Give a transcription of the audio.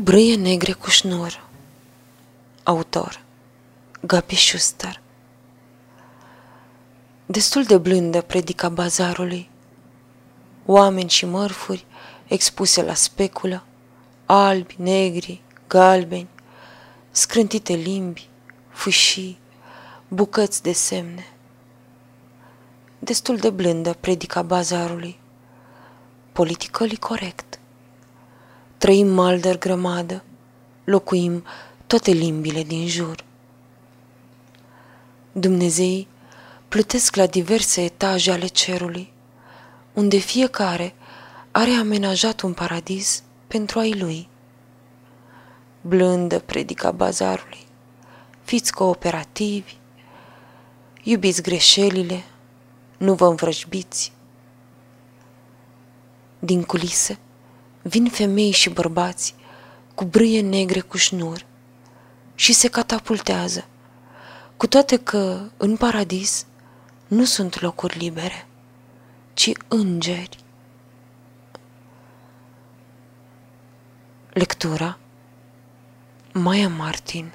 Brâie negre cu șnur Autor Gabi Schuster Destul de blândă predica bazarului. Oameni și mărfuri expuse la speculă, albi, negri, galbeni, scrântite limbi, fâșii, bucăți de semne. Destul de blândă predica bazarului. Politically corect. Trăim malder grămadă, locuim toate limbile din jur. Dumnezei plătesc la diverse etaje ale cerului, unde fiecare are amenajat un paradis pentru ai lui. Blândă predica bazarului, fiți cooperativi, iubiți greșelile, nu vă învrăjbiți. Din culise, vin femei și bărbați cu brâie negre cu șnur și se catapultează, cu toate că în paradis nu sunt locuri libere, ci îngeri. Lectura Maya Martin